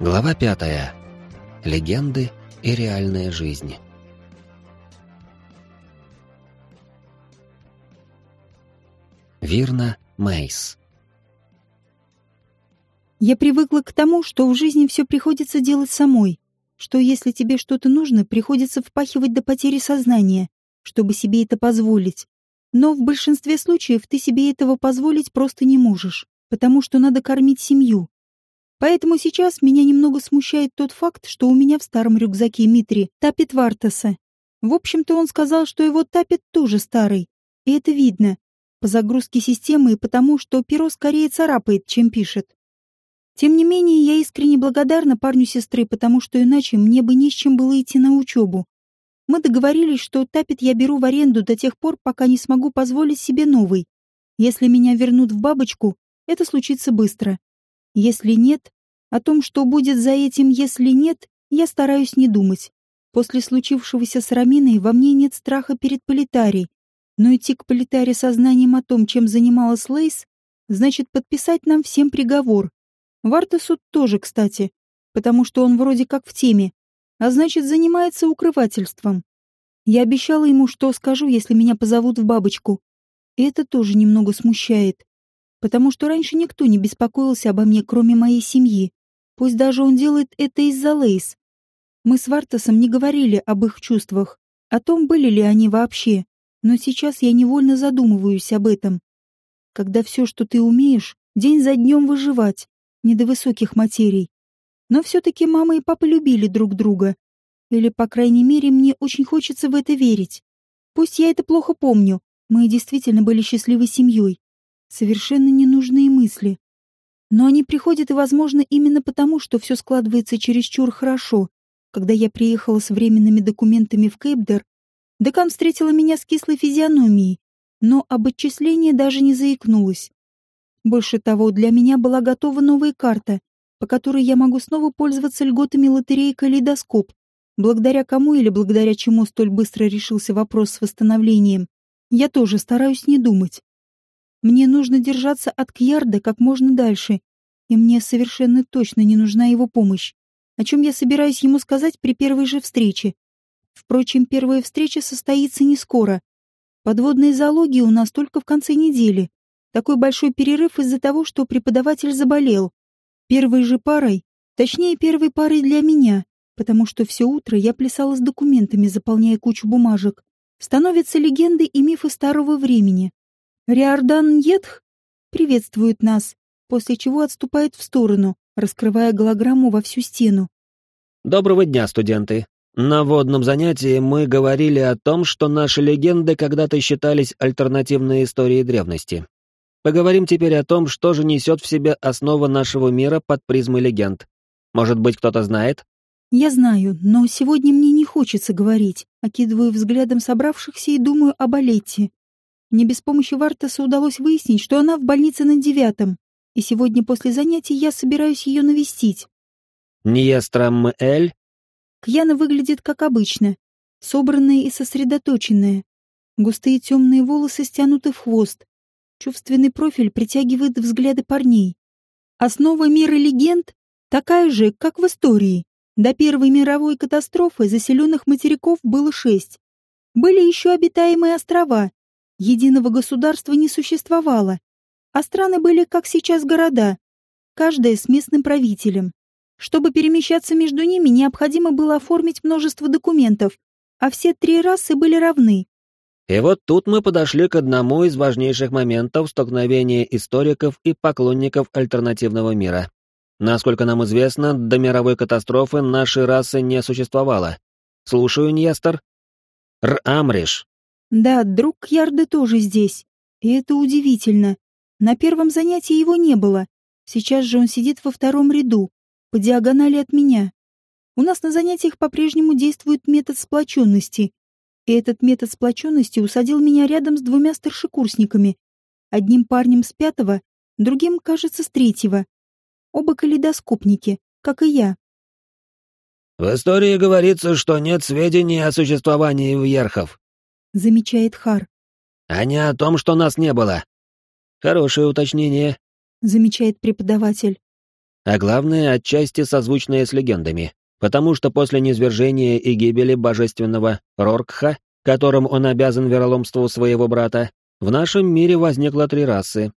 Глава пятая. Легенды и реальная жизнь. Вирна Мейс. Я привыкла к тому, что в жизни все приходится делать самой, что если тебе что-то нужно, приходится впахивать до потери сознания, чтобы себе это позволить. Но в большинстве случаев ты себе этого позволить просто не можешь, потому что надо кормить семью, Поэтому сейчас меня немного смущает тот факт, что у меня в старом рюкзаке Митри тапет Вартаса. В общем-то, он сказал, что его тапет тоже старый. И это видно. По загрузке системы и потому, что перо скорее царапает, чем пишет. Тем не менее, я искренне благодарна парню сестры, потому что иначе мне бы не с чем было идти на учебу. Мы договорились, что тапет я беру в аренду до тех пор, пока не смогу позволить себе новый. Если меня вернут в бабочку, это случится быстро. Если нет, о том, что будет за этим, если нет, я стараюсь не думать. После случившегося с Раминой во мне нет страха перед Политарией, но идти к Политаре сознанием о том, чем занималась Лейс, значит подписать нам всем приговор. Вартасу тоже, кстати, потому что он вроде как в теме, а значит занимается укрывательством. Я обещала ему, что скажу, если меня позовут в бабочку. И это тоже немного смущает потому что раньше никто не беспокоился обо мне, кроме моей семьи. Пусть даже он делает это из-за Лейс. Мы с Вартасом не говорили об их чувствах, о том, были ли они вообще, но сейчас я невольно задумываюсь об этом. Когда все, что ты умеешь, день за днем выживать, не до высоких материй. Но все-таки мама и папа любили друг друга. Или, по крайней мере, мне очень хочется в это верить. Пусть я это плохо помню, мы действительно были счастливой семьей совершенно ненужные мысли. Но они приходят и, возможно, именно потому, что все складывается чересчур хорошо. Когда я приехала с временными документами в Кейпдер, декан встретила меня с кислой физиономией, но об отчислении даже не заикнулась. Больше того, для меня была готова новая карта, по которой я могу снова пользоваться льготами лотереи «Калейдоскоп», благодаря кому или благодаря чему столь быстро решился вопрос с восстановлением. Я тоже стараюсь не думать. Мне нужно держаться от Кьярда как можно дальше, и мне совершенно точно не нужна его помощь, о чем я собираюсь ему сказать при первой же встрече. Впрочем, первая встреча состоится не скоро. Подводные зоологии у нас только в конце недели. Такой большой перерыв из-за того, что преподаватель заболел. Первой же парой, точнее первой парой для меня, потому что все утро я плясала с документами, заполняя кучу бумажек, становятся легенды и мифы старого времени. Риордан Йетх приветствует нас, после чего отступает в сторону, раскрывая голограмму во всю стену. Доброго дня, студенты. На водном занятии мы говорили о том, что наши легенды когда-то считались альтернативной историей древности. Поговорим теперь о том, что же несет в себе основа нашего мира под призмой легенд. Может быть, кто-то знает? Я знаю, но сегодня мне не хочется говорить. Окидываю взглядом собравшихся и думаю об Алете. Мне без помощи Вартаса удалось выяснить, что она в больнице на девятом, и сегодня после занятий я собираюсь ее навестить. Ниестрам Эль? Кьяна выглядит как обычно, собранная и сосредоточенная. Густые темные волосы стянуты в хвост. Чувственный профиль притягивает взгляды парней. Основа мира легенд такая же, как в истории. До Первой мировой катастрофы заселенных материков было шесть. Были еще обитаемые острова, Единого государства не существовало, а страны были, как сейчас, города, каждая с местным правителем. Чтобы перемещаться между ними, необходимо было оформить множество документов, а все три расы были равны. И вот тут мы подошли к одному из важнейших моментов столкновения историков и поклонников альтернативного мира. Насколько нам известно, до мировой катастрофы нашей расы не существовало. Слушаю, Ньестер. Р-Амриш, да, друг Ярды тоже здесь. И это удивительно. На первом занятии его не было. Сейчас же он сидит во втором ряду, по диагонали от меня. У нас на занятиях по-прежнему действует метод сплоченности. И этот метод сплоченности усадил меня рядом с двумя старшекурсниками. Одним парнем с пятого, другим, кажется, с третьего. Оба калейдоскопники, как и я. В истории говорится, что нет сведений о существовании вьерхов, — замечает Хар. «А не о том, что нас не было». «Хорошее уточнение», — замечает преподаватель. А главное, отчасти созвучное с легендами, потому что после низвержения и гибели божественного Роркха, которым он обязан вероломству своего брата, в нашем мире возникло три расы.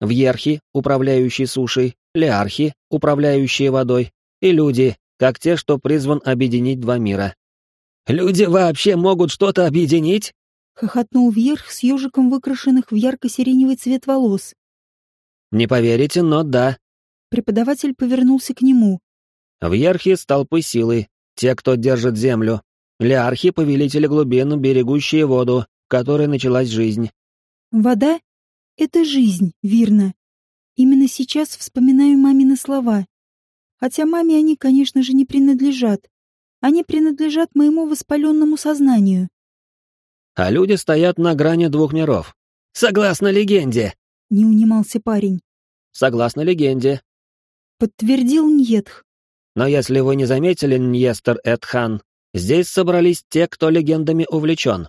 Вьерхи, управляющие сушей, Леархи, управляющие водой, и люди, как те, что призван объединить два мира. «Люди вообще могут что-то объединить?» — хохотнул вверх с ежиком выкрашенных в ярко-сиреневый цвет волос. «Не поверите, но да». Преподаватель повернулся к нему. «Вьерхи — столпы силы, те, кто держит землю. Леархи — повелители глубин, берегущие воду, в которой началась жизнь». «Вода — это жизнь, верно. Именно сейчас вспоминаю мамины слова. Хотя маме они, конечно же, не принадлежат. Они принадлежат моему воспаленному сознанию. А люди стоят на грани двух миров. Согласно легенде. Не унимался парень. Согласно легенде. Подтвердил Ньетх. Но если вы не заметили, Ньестер Эдхан, здесь собрались те, кто легендами увлечен.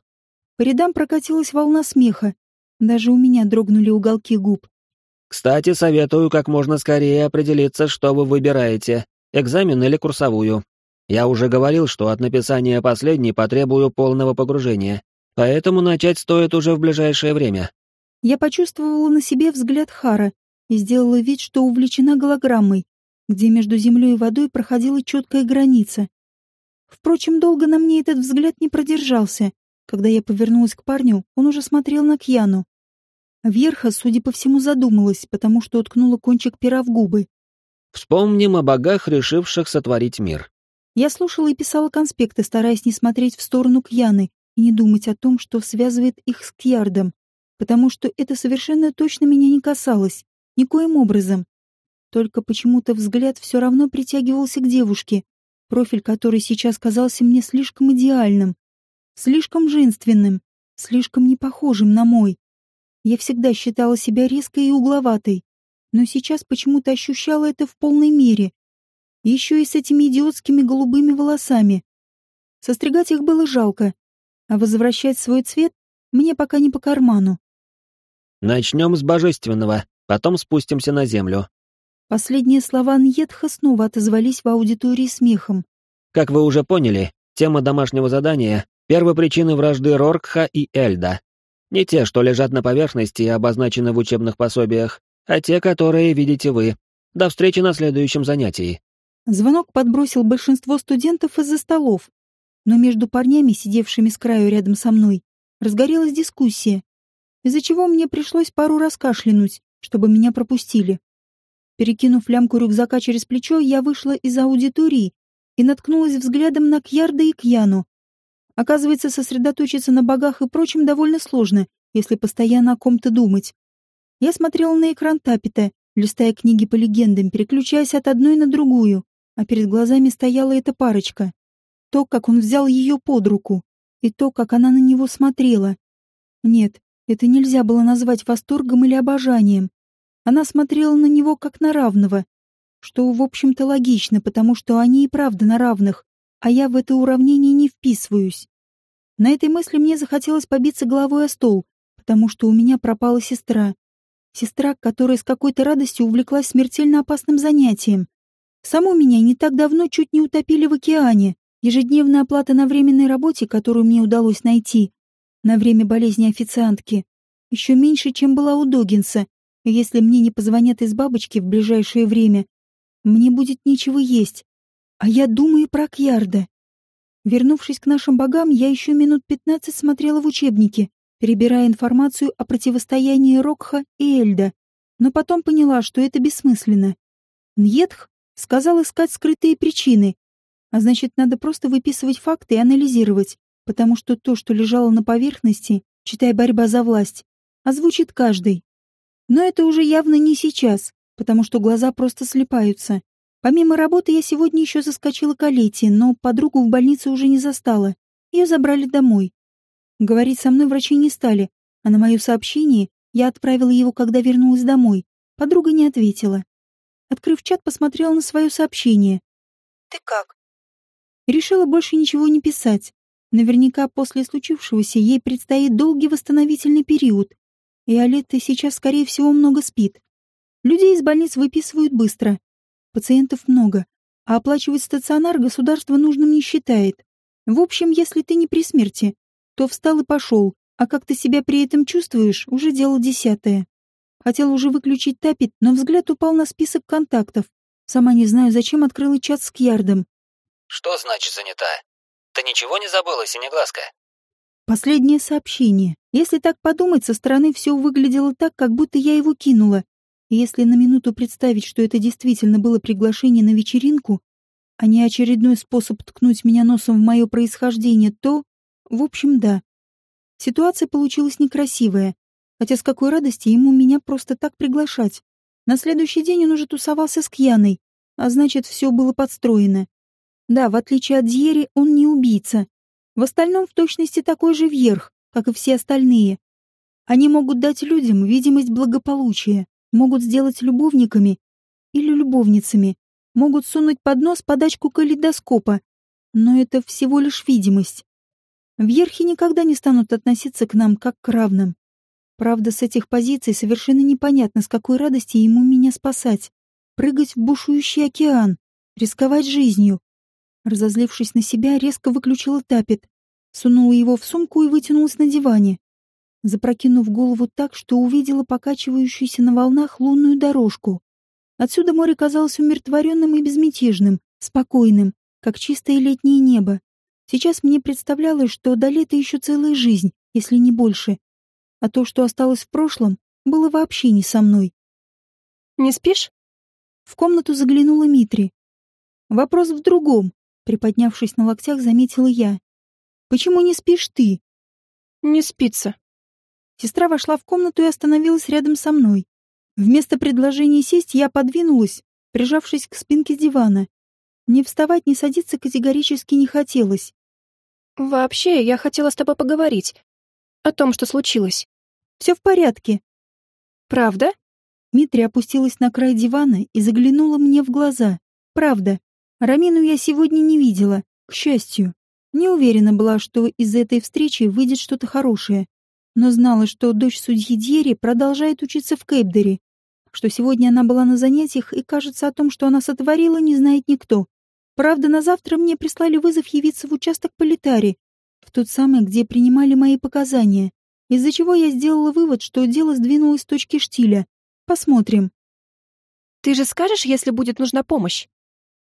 По рядам прокатилась волна смеха. Даже у меня дрогнули уголки губ. Кстати, советую как можно скорее определиться, что вы выбираете, экзамен или курсовую. Я уже говорил, что от написания последней потребую полного погружения, поэтому начать стоит уже в ближайшее время. Я почувствовала на себе взгляд Хара и сделала вид, что увлечена голограммой, где между землей и водой проходила четкая граница. Впрочем, долго на мне этот взгляд не продержался. Когда я повернулась к парню, он уже смотрел на Кьяну. Верха, судя по всему, задумалась, потому что уткнула кончик пера в губы. «Вспомним о богах, решивших сотворить мир». Я слушала и писала конспекты, стараясь не смотреть в сторону Кьяны и не думать о том, что связывает их с Кьярдом, потому что это совершенно точно меня не касалось, никоим образом. Только почему-то взгляд все равно притягивался к девушке, профиль которой сейчас казался мне слишком идеальным, слишком женственным, слишком непохожим на мой. Я всегда считала себя резкой и угловатой, но сейчас почему-то ощущала это в полной мере. Еще и с этими идиотскими голубыми волосами. Состригать их было жалко, а возвращать свой цвет мне пока не по карману. Начнем с божественного, потом спустимся на землю. Последние слова Ньетха снова отозвались в аудитории смехом. Как вы уже поняли, тема домашнего задания — первопричины вражды Роркха и Эльда. Не те, что лежат на поверхности и обозначены в учебных пособиях, а те, которые видите вы. До встречи на следующем занятии. Звонок подбросил большинство студентов из-за столов, но между парнями, сидевшими с краю рядом со мной, разгорелась дискуссия, из-за чего мне пришлось пару раз кашлянуть, чтобы меня пропустили. Перекинув лямку рюкзака через плечо, я вышла из аудитории и наткнулась взглядом на Кьярда и Кьяну, Оказывается, сосредоточиться на богах и прочем довольно сложно, если постоянно о ком-то думать. Я смотрела на экран Тапита, листая книги по легендам, переключаясь от одной на другую, а перед глазами стояла эта парочка. То, как он взял ее под руку, и то, как она на него смотрела. Нет, это нельзя было назвать восторгом или обожанием. Она смотрела на него как на равного, что, в общем-то, логично, потому что они и правда на равных, а я в это уравнение не вписываюсь. На этой мысли мне захотелось побиться головой о стол, потому что у меня пропала сестра. Сестра, которая с какой-то радостью увлеклась смертельно опасным занятием. Саму меня не так давно чуть не утопили в океане. Ежедневная оплата на временной работе, которую мне удалось найти, на время болезни официантки, еще меньше, чем была у Догинса. Если мне не позвонят из бабочки в ближайшее время, мне будет нечего есть. А я думаю про Кьярда. Вернувшись к нашим богам, я еще минут пятнадцать смотрела в учебники, перебирая информацию о противостоянии Рокха и Эльда, но потом поняла, что это бессмысленно. Ньетх сказал искать скрытые причины, а значит, надо просто выписывать факты и анализировать, потому что то, что лежало на поверхности, читая борьба за власть, озвучит каждый. Но это уже явно не сейчас, потому что глаза просто слепаются. Помимо работы я сегодня еще заскочила к Алете, но подругу в больнице уже не застала. Ее забрали домой. Говорить со мной врачи не стали, а на мое сообщение я отправила его, когда вернулась домой. Подруга не ответила. Открыв чат, посмотрела на свое сообщение. «Ты как?» Решила больше ничего не писать. Наверняка после случившегося ей предстоит долгий восстановительный период. И Алетта сейчас, скорее всего, много спит. Людей из больниц выписывают быстро, пациентов много, а оплачивать стационар государство нужным не считает. В общем, если ты не при смерти, то встал и пошел, а как ты себя при этом чувствуешь, уже дело десятое. Хотел уже выключить тапет, но взгляд упал на список контактов. Сама не знаю, зачем открыла чат с Кьярдом. «Что значит занята? Ты ничего не забыла, Синеглазка?» Последнее сообщение. Если так подумать, со стороны все выглядело так, как будто я его кинула. И если на минуту представить, что это действительно было приглашение на вечеринку, а не очередной способ ткнуть меня носом в мое происхождение, то, в общем, да. Ситуация получилась некрасивая, хотя с какой радости ему меня просто так приглашать. На следующий день он уже тусовался с Кьяной, а значит, все было подстроено. Да, в отличие от Дьери, он не убийца, в остальном в точности такой же вверх, как и все остальные. Они могут дать людям видимость благополучия, могут сделать любовниками или любовницами, могут сунуть под нос подачку калейдоскопа, но это всего лишь видимость. Вверхи никогда не станут относиться к нам как к равным. Правда, с этих позиций совершенно непонятно, с какой радости ему меня спасать. Прыгать в бушующий океан, рисковать жизнью, Разозлившись на себя, резко выключила тапет, сунула его в сумку и вытянулась на диване, запрокинув голову так, что увидела покачивающуюся на волнах лунную дорожку. Отсюда море казалось умиротворенным и безмятежным, спокойным, как чистое летнее небо. Сейчас мне представлялось, что до лета еще целая жизнь, если не больше. А то, что осталось в прошлом, было вообще не со мной. «Не спишь?» В комнату заглянула Митри. Вопрос в другом. Приподнявшись на локтях, заметила я. «Почему не спишь ты?» «Не спится». Сестра вошла в комнату и остановилась рядом со мной. Вместо предложения сесть я подвинулась, прижавшись к спинке дивана. Не вставать, не садиться категорически не хотелось. «Вообще, я хотела с тобой поговорить. О том, что случилось». «Все в порядке». «Правда?» Митри опустилась на край дивана и заглянула мне в глаза. «Правда». Рамину я сегодня не видела, к счастью. Не уверена была, что из этой встречи выйдет что-то хорошее, но знала, что дочь судьи Дьери продолжает учиться в Кейпдере, что сегодня она была на занятиях и, кажется, о том, что она сотворила, не знает никто. Правда, на завтра мне прислали вызов явиться в участок Политари, в тот самый, где принимали мои показания, из-за чего я сделала вывод, что дело сдвинулось с точки штиля. Посмотрим. «Ты же скажешь, если будет нужна помощь?»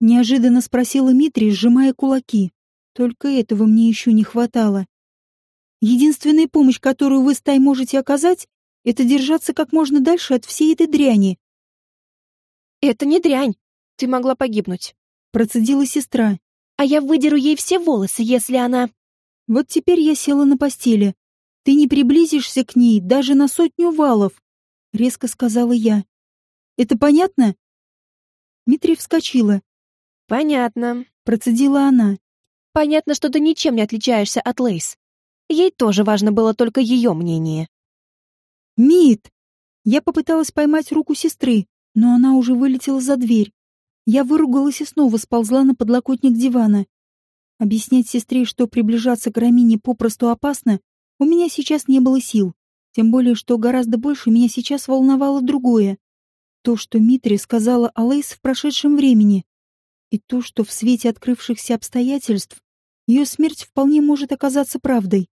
Неожиданно спросила Митри, сжимая кулаки. Только этого мне еще не хватало. Единственная помощь, которую вы, Стай, можете оказать, это держаться как можно дальше от всей этой дряни. Это не дрянь. Ты могла погибнуть. Процедила сестра. А я выдеру ей все волосы, если она... Вот теперь я села на постели. Ты не приблизишься к ней даже на сотню валов, резко сказала я. Это понятно? Дмитрий вскочила. «Понятно», — процедила она. «Понятно, что ты ничем не отличаешься от Лейс. Ей тоже важно было только ее мнение». «Мит!» Я попыталась поймать руку сестры, но она уже вылетела за дверь. Я выругалась и снова сползла на подлокотник дивана. Объяснять сестре, что приближаться к Рамине попросту опасно, у меня сейчас не было сил. Тем более, что гораздо больше меня сейчас волновало другое. То, что Митри сказала о Лейс в прошедшем времени. И то, что в свете открывшихся обстоятельств ее смерть вполне может оказаться правдой.